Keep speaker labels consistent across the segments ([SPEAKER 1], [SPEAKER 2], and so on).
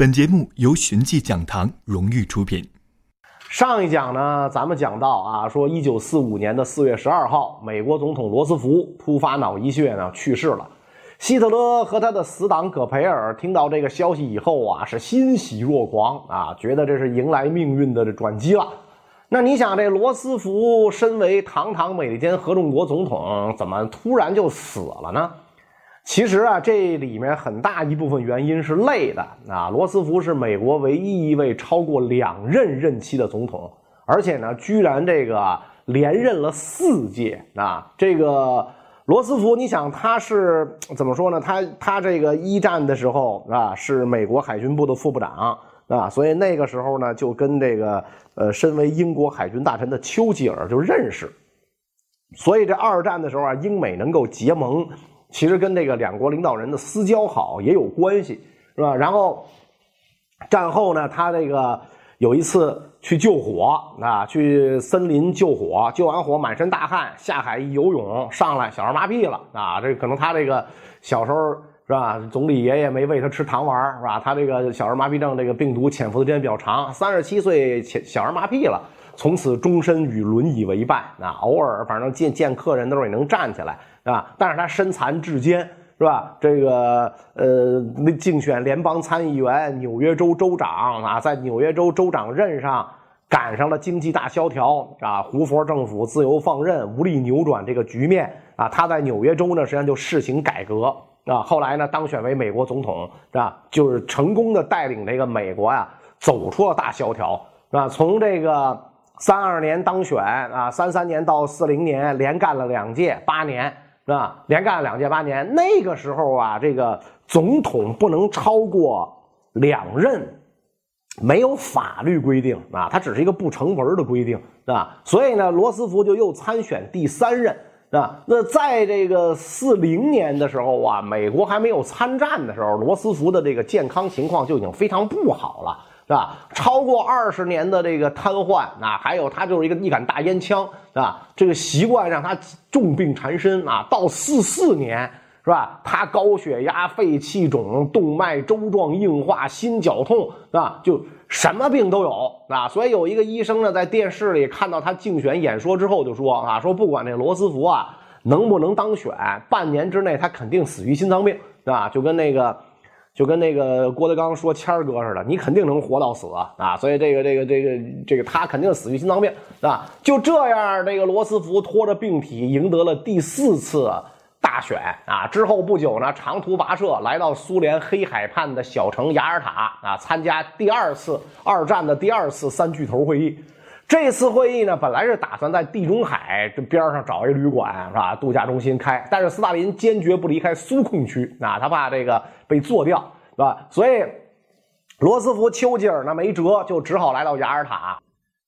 [SPEAKER 1] 本节目由寻迹讲堂荣誉出品。
[SPEAKER 2] 上一讲呢，咱们讲到啊，说一九四五年的四月十二号，美国总统罗斯福突发脑溢血呢去世了。希特勒和他的死党葛培尔听到这个消息以后啊，是欣喜若狂啊，觉得这是迎来命运的转机了。那你想，这罗斯福身为堂堂美利坚合众国总统，怎么突然就死了呢？其实啊，这里面很大一部分原因是累的啊。罗斯福是美国唯一一位超过两任任期的总统，而且呢，居然这个连任了四届啊。这个罗斯福，你想他是怎么说呢？他他这个一战的时候啊，是美国海军部的副部长啊，所以那个时候呢，就跟这个呃，身为英国海军大臣的丘吉尔就认识。所以这二战的时候啊，英美能够结盟。其实跟这个两国领导人的私交好也有关系，是吧？然后战后呢，他这个有一次去救火啊，去森林救火，救完火满身大汗，下海一游泳上来小儿麻痹了啊！这可能他这个小时候是吧？总理爷爷没喂他吃糖丸是吧？他这个小儿麻痹症这个病毒潜伏的时间比较长，三十七岁小小儿麻痹了，从此终身与轮椅为伴啊！偶尔反正见见客人的时候也能站起来。啊！但是他身残志坚，是吧？这个呃，竞选联邦参议员、纽约州州长啊，在纽约州州长任上赶上了经济大萧条啊，胡佛政府自由放任，无力扭转这个局面啊。他在纽约州呢，实际上就试行改革啊。后来呢，当选为美国总统，是吧？就是成功的带领这个美国呀，走出了大萧条，是吧？从这个三二年当选啊，三三年到四零年，连干了两届，八年。啊，连干了两届八年，那个时候啊，这个总统不能超过两任，没有法律规定啊，它只是一个不成文的规定，是吧？所以呢，罗斯福就又参选第三任，啊，那在这个四零年的时候啊，美国还没有参战的时候，罗斯福的这个健康情况就已经非常不好了。是吧？超过二十年的这个瘫痪，啊，还有他就是一个一杆大烟枪，是吧？这个习惯让他重病缠身啊。到四四年，是吧？他高血压、肺气肿、动脉粥状硬化、心绞痛，是吧？就什么病都有啊。所以有一个医生呢，在电视里看到他竞选演说之后，就说啊，说不管这罗斯福啊能不能当选，半年之内他肯定死于心脏病，是吧？就跟那个。就跟那个郭德纲说谦儿哥似的，你肯定能活到死啊！所以这个这个这个这个他肯定死于心脏病啊！就这样，这个罗斯福拖着病体赢得了第四次大选啊！之后不久呢，长途跋涉来到苏联黑海畔的小城雅尔塔啊，参加第二次二战的第二次三巨头会议。这次会议呢，本来是打算在地中海这边上找一旅馆是吧？度假中心开，但是斯大林坚决不离开苏控区啊，他怕这个被做掉是吧？所以罗斯福、丘吉尔呢没辙，就只好来到雅尔塔。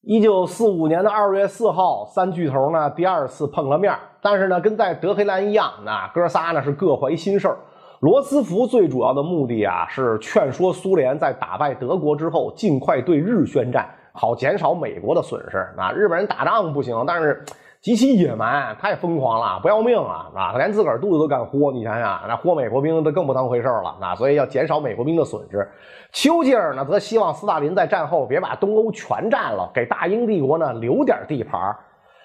[SPEAKER 2] 一九四五年的二月四号，三巨头呢第二次碰了面，但是呢，跟在德黑兰一样，那哥仨呢是各怀心事儿。罗斯福最主要的目的啊，是劝说苏联在打败德国之后，尽快对日宣战。好减少美国的损失啊！日本人打仗不行，但是极其野蛮，太疯狂了，不要命啊！啊，连自个儿肚子都敢豁，你想想，那豁美国兵，那更不当回事了啊！所以要减少美国兵的损失。丘吉尔呢，则希望斯大林在战后别把东欧全占了，给大英帝国呢留点地盘。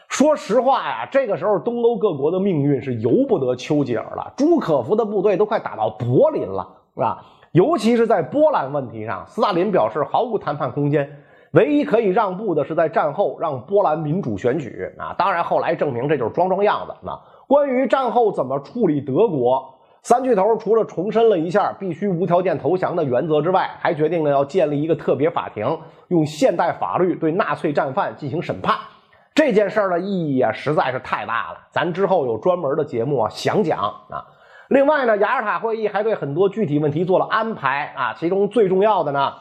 [SPEAKER 2] 说实话呀，这个时候东欧各国的命运是由不得丘吉尔了。朱可夫的部队都快打到柏林了，是吧？尤其是在波兰问题上，斯大林表示毫无谈判空间。唯一可以让步的是在战后让波兰民主选举啊，当然后来证明这就是装装样子。那关于战后怎么处理德国，三巨头除了重申了一下必须无条件投降的原则之外，还决定了要建立一个特别法庭，用现代法律对纳粹战犯进行审判。这件事儿的意义啊实在是太大了，咱之后有专门的节目啊详讲啊。另外呢，雅尔塔会议还对很多具体问题做了安排啊，其中最重要的呢。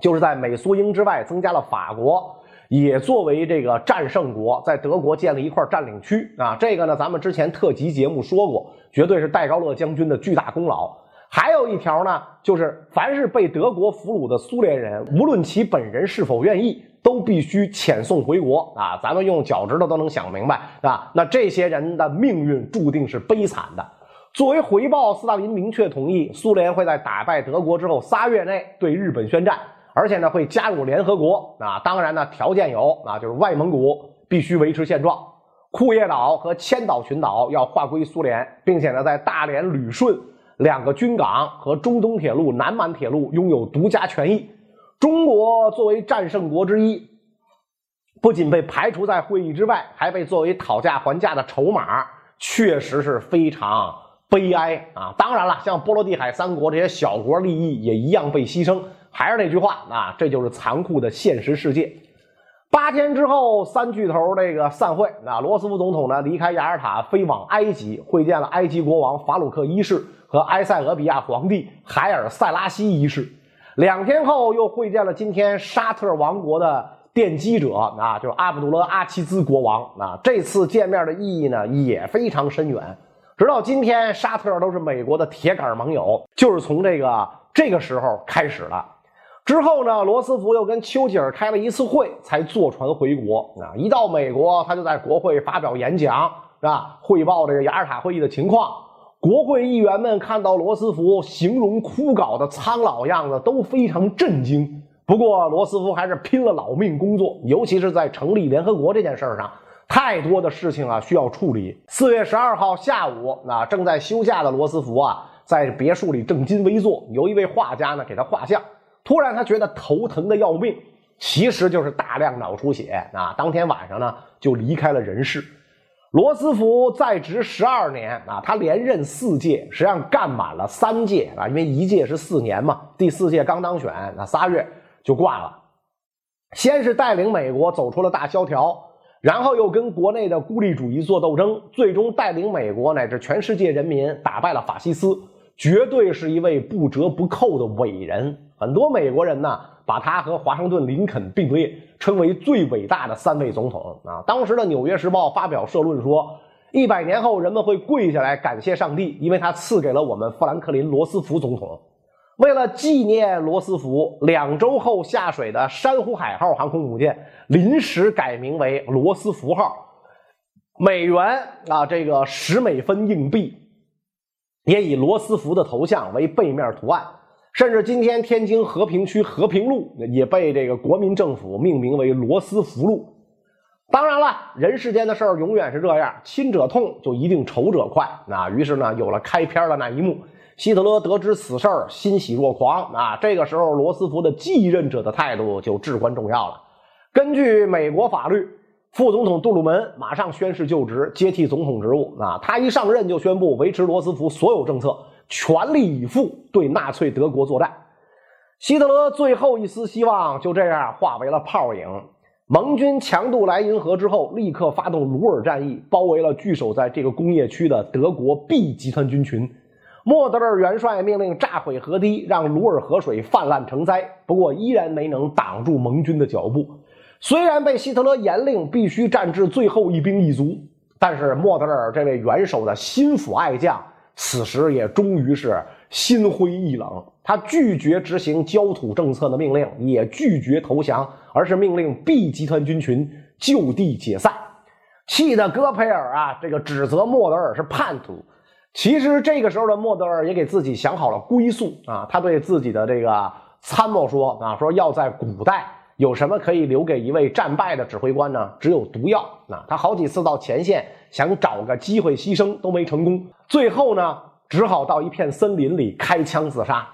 [SPEAKER 2] 就是在美苏英之外，增加了法国，也作为这个战胜国，在德国建立一块占领区啊。这个呢，咱们之前特辑节目说过，绝对是戴高乐将军的巨大功劳。还有一条呢，就是凡是被德国俘虏的苏联人，无论其本人是否愿意，都必须遣送回国啊。咱们用脚趾头都能想明白啊。那这些人的命运注定是悲惨的。作为回报，斯大林明确同意，苏联会在打败德国之后仨月内对日本宣战，而且呢会加入联合国。啊，当然呢条件有，啊就是外蒙古必须维持现状，库页岛和千岛群岛要划归苏联，并且呢在大连、旅顺两个军港和中东铁路、南满铁路拥有独家权益。中国作为战胜国之一，不仅被排除在会议之外，还被作为讨价还价的筹码，确实是非常。悲哀啊！当然了，像波罗的海三国这些小国利益也一样被牺牲。还是那句话啊，这就是残酷的现实世界。八天之后，三巨头这个散会。那罗斯福总统呢，离开雅尔塔，飞往埃及，会见了埃及国王法鲁克一世和埃塞俄比亚皇帝海尔塞拉西一世。两天后，又会见了今天沙特王国的奠基者啊，就是阿卜杜勒阿齐兹国王啊。这次见面的意义呢，也非常深远。直到今天，沙特都是美国的铁杆盟友，就是从这个这个时候开始了。之后呢，罗斯福又跟丘吉尔开了一次会，才坐船回国。啊，一到美国，他就在国会发表演讲，是吧？汇报这个雅尔塔会议的情况。国会议员们看到罗斯福形容枯槁的苍老样子，都非常震惊。不过，罗斯福还是拼了老命工作，尤其是在成立联合国这件事上。太多的事情啊需要处理。四月十二号下午，啊正在休假的罗斯福啊，在别墅里正襟危坐，有一位画家呢给他画像。突然他觉得头疼的要命，其实就是大量脑出血啊。当天晚上呢就离开了人世。罗斯福在职十二年啊，他连任四届，实际上干满了三届啊，因为一届是四年嘛。第四届刚当选，那仨月就挂了。先是带领美国走出了大萧条。然后又跟国内的孤立主义做斗争，最终带领美国乃至全世界人民打败了法西斯，绝对是一位不折不扣的伟人。很多美国人呢，把他和华盛顿、林肯并列，称为最伟大的三位总统啊。当时的《纽约时报》发表社论说，一百年后人们会跪下来感谢上帝，因为他赐给了我们富兰克林·罗斯福总统。为了纪念罗斯福，两周后下水的珊瑚海号航空母舰临时改名为罗斯福号。美元啊，这个十美分硬币也以罗斯福的头像为背面图案。甚至今天天津和平区和平路也被这个国民政府命名为罗斯福路。当然了，人世间的事儿永远是这样，亲者痛就一定仇者快。那于是呢，有了开篇的那一幕。希特勒得知此事儿，欣喜若狂啊！这个时候，罗斯福的继任者的态度就至关重要了。根据美国法律，副总统杜鲁门马上宣誓就职，接替总统职务啊！他一上任就宣布维持罗斯福所有政策，全力以赴对纳粹德国作战。希特勒最后一丝希望就这样化为了泡影。盟军强渡莱茵河之后，立刻发动鲁尔战役，包围了据守在这个工业区的德国 B 集团军群。莫德尔元帅命令炸毁河堤，让鲁尔河水泛滥成灾。不过，依然没能挡住盟军的脚步。虽然被希特勒严令必须战至最后一兵一卒，但是莫德尔这位元首的心腹爱将，此时也终于是心灰意冷。他拒绝执行焦土政策的命令，也拒绝投降，而是命令 B 集团军群就地解散。气得戈培尔啊，这个指责莫德尔是叛徒。其实这个时候的莫德尔也给自己想好了归宿啊，他对自己的这个参谋说啊，说要在古代有什么可以留给一位战败的指挥官呢？只有毒药啊！他好几次到前线想找个机会牺牲都没成功，最后呢，只好到一片森林里开枪自杀。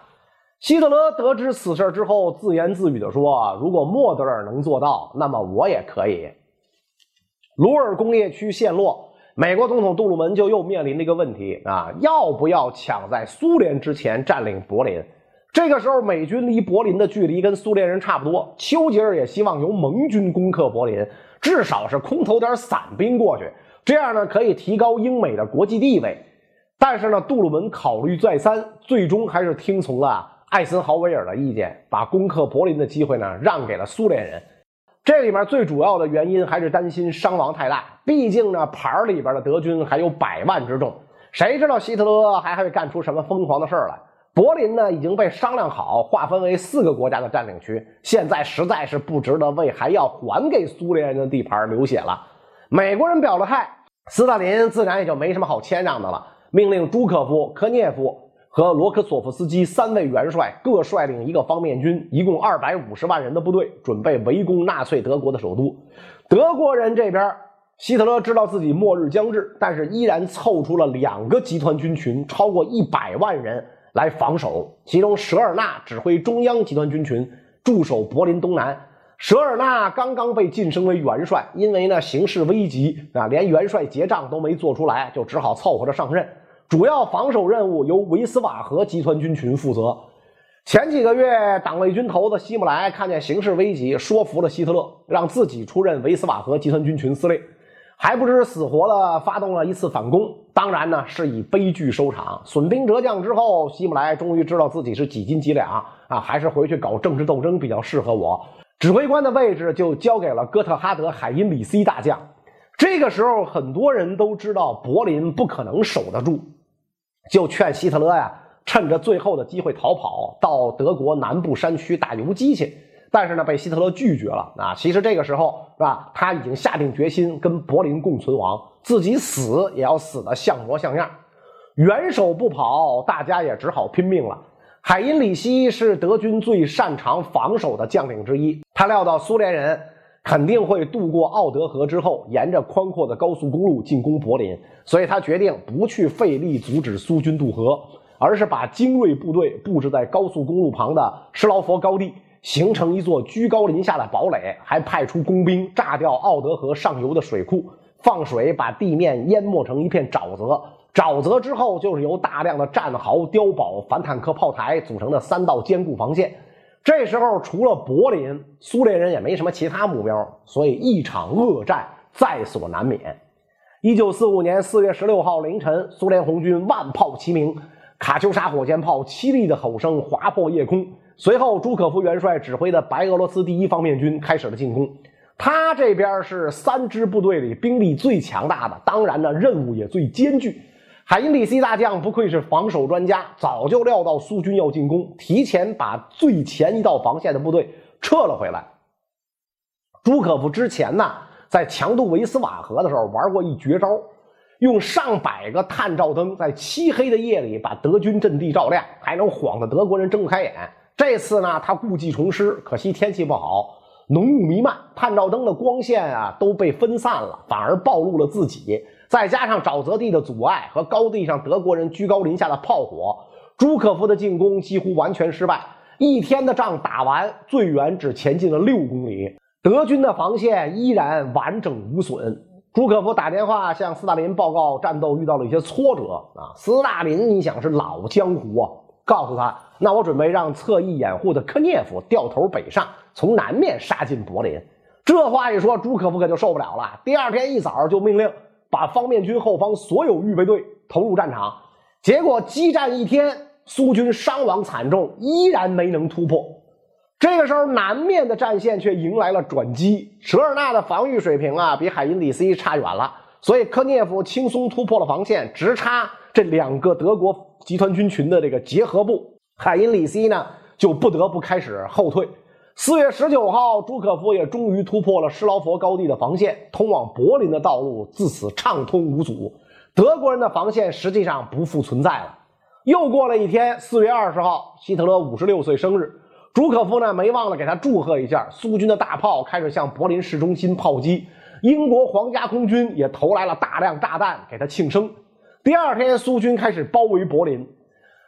[SPEAKER 2] 希特勒得知此事之后，自言自语地说：“如果莫德尔能做到，那么我也可以。”鲁尔工业区陷落。美国总统杜鲁门就又面临了一个问题啊，要不要抢在苏联之前占领柏林？这个时候，美军离柏林的距离跟苏联人差不多。丘吉尔也希望由盟军攻克柏林，至少是空投点散兵过去，这样呢可以提高英美的国际地位。但是呢，杜鲁门考虑再三，最终还是听从了艾森豪威尔的意见，把攻克柏林的机会呢让给了苏联人。这里面最主要的原因还是担心伤亡太大，毕竟呢盘里边的德军还有百万之众，谁知道希特勒还会干出什么疯狂的事儿来？柏林呢已经被商量好，划分为四个国家的占领区，现在实在是不值得为还要还给苏联人的地盘流血了。美国人表了态，斯大林自然也就没什么好谦让的了。命令朱可夫、科涅夫和罗科索夫斯基三位元帅各率领一个方面军，一共二百五十万人的部队，准备围攻纳粹德国的首都。德国人这边，希特勒知道自己末日将至，但是依然凑出了两个集团军群，超过一百万人来防守。其中，舍尔纳指挥中央集团军群，驻守柏林东南。舍尔纳刚刚被晋升为元帅，因为呢形势危急啊，连元帅结账都没做出来，就只好凑合着上任。主要防守任务由维斯瓦河集团军群负责。前几个月，党卫军头子希姆莱看见形势危急，说服了希特勒，让自己出任维斯瓦河集团军群司令，还不知死活的发动了一次反攻。当然呢，是以悲剧收场，损兵折将之后，希姆莱终于知道自己是几斤几两啊，还是回去搞政治斗争比较适合我。指挥官的位置就交给了哥特哈德·海因里希大将。这个时候，很多人都知道柏林不可能守得住。就劝希特勒呀，趁着最后的机会逃跑到德国南部山区打游击去。但是呢，被希特勒拒绝了。啊，其实这个时候是吧，他已经下定决心跟柏林共存亡，自己死也要死的像模像样。元首不跑，大家也只好拼命了。海因里希是德军最擅长防守的将领之一，他料到苏联人。肯定会渡过奥德河之后，沿着宽阔的高速公路进攻柏林，所以他决定不去费力阻止苏军渡河，而是把精锐部队布置在高速公路旁的施劳佛高地，形成一座居高临下的堡垒，还派出工兵炸掉奥德河上游的水库，放水把地面淹没成一片沼泽。沼泽之后，就是由大量的战壕、碉堡、反坦克炮台组成的三道坚固防线。这时候，除了柏林，苏联人也没什么其他目标，所以一场恶战在所难免。一九四五年四月十六号凌晨，苏联红军万炮齐鸣，卡秋莎火箭炮凄厉的吼声划破夜空。随后，朱可夫元帅指挥的白俄罗斯第一方面军开始了进攻。他这边是三支部队里兵力最强大的，当然呢，任务也最艰巨。海因里希大将不愧是防守专家，早就料到苏军要进攻，提前把最前一道防线的部队撤了回来。朱可夫之前呢，在强渡维斯瓦河的时候玩过一绝招，用上百个探照灯在漆黑的夜里把德军阵地照亮，还能晃得德国人睁不开眼。这次呢，他故技重施，可惜天气不好，浓雾弥漫，探照灯的光线啊都被分散了，反而暴露了自己。再加上沼泽地的阻碍和高地上德国人居高临下的炮火，朱可夫的进攻几乎完全失败。一天的仗打完，最远只前进了六公里，德军的防线依然完整无损。朱可夫打电话向斯大林报告战斗遇到了一些挫折啊。斯大林，你想是老江湖啊，告诉他，那我准备让侧翼掩护的科涅夫掉头北上，从南面杀进柏林。这话一说，朱可夫可就受不了了。第二天一早就命令。把方面军后方所有预备队投入战场，结果激战一天，苏军伤亡惨重，依然没能突破。这个时候，南面的战线却迎来了转机。舍尔纳的防御水平啊，比海因里希差远了，所以科涅夫轻松突破了防线，直插这两个德国集团军群的这个结合部。海因里希呢，就不得不开始后退。四月十九号，朱可夫也终于突破了施劳佛高地的防线，通往柏林的道路自此畅通无阻。德国人的防线实际上不复存在了。又过了一天，四月二十号，希特勒五十六岁生日，朱可夫呢没忘了给他祝贺一下。苏军的大炮开始向柏林市中心炮击，英国皇家空军也投来了大量炸弹给他庆生。第二天，苏军开始包围柏林。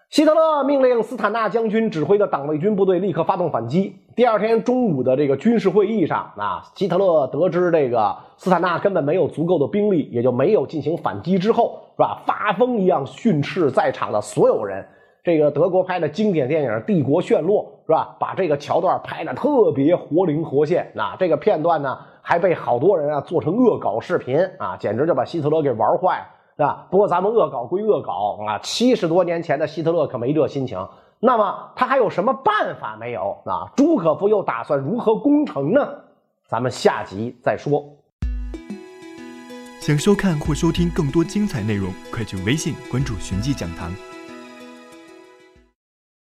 [SPEAKER 2] 希特勒命令斯坦纳将军指挥的党卫军部队立刻发动反击。第二天中午的这个军事会议上，啊，希特勒得知这个斯坦纳根本没有足够的兵力，也就没有进行反击。之后，是吧？发疯一样训斥在场的所有人。这个德国拍的经典电影《帝国陷落》，是吧？把这个桥段拍的特别活灵活现。那这个片段呢，还被好多人啊做成恶搞视频啊，简直就把希特勒给玩坏。了是吧？不过咱们恶搞归恶搞啊，七十多年前的希特勒可没这心情。那么他还有什么办法没有？啊，朱可夫又打算如何攻城呢？咱们下集再说。
[SPEAKER 1] 想收看或收听更多精彩内容，快去微信关注“寻迹讲堂”。